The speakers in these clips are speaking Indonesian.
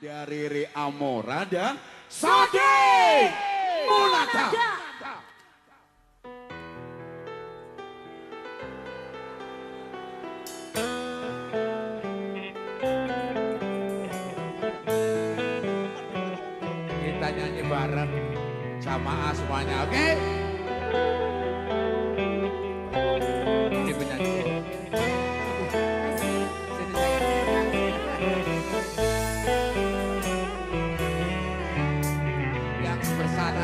Dari Riri Amora Sade Sadi Munata. Kita nyanyi bareng sama semuanya, oke? Okay?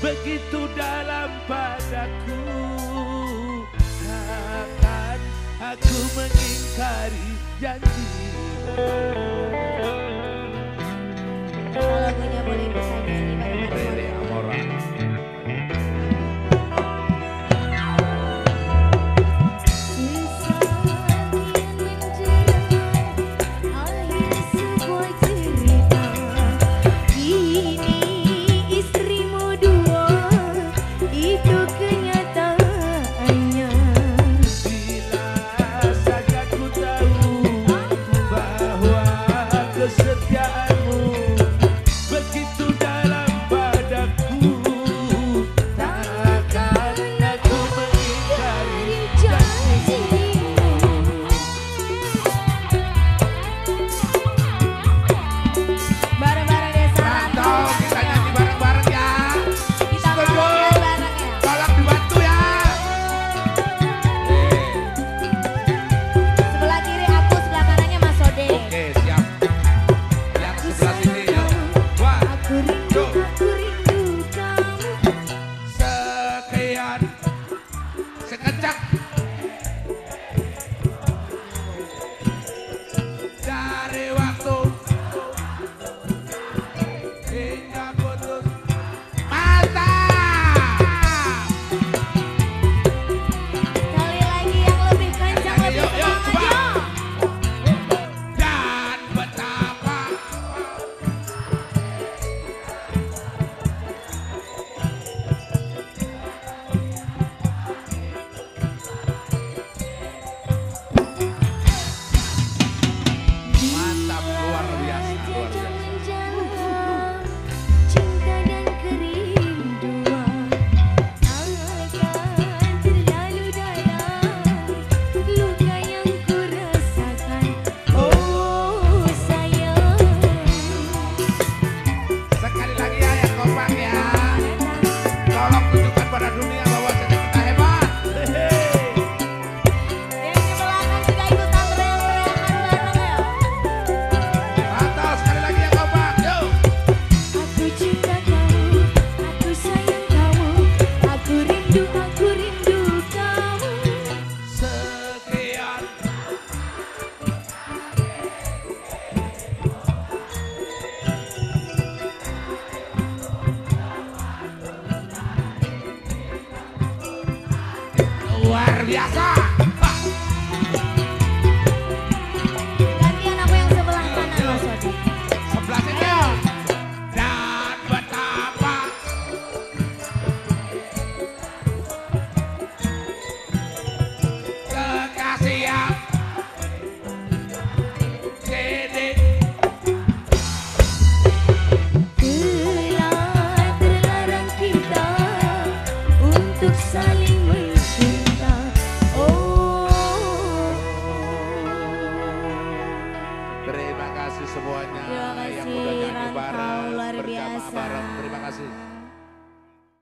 begitu dalam padaku Takkan aku mengingkari janji Just got Biafra. Terima kasih semuanya ya, kasih, yang sudah nyanyi bareng, berjamaah bareng. Terima kasih.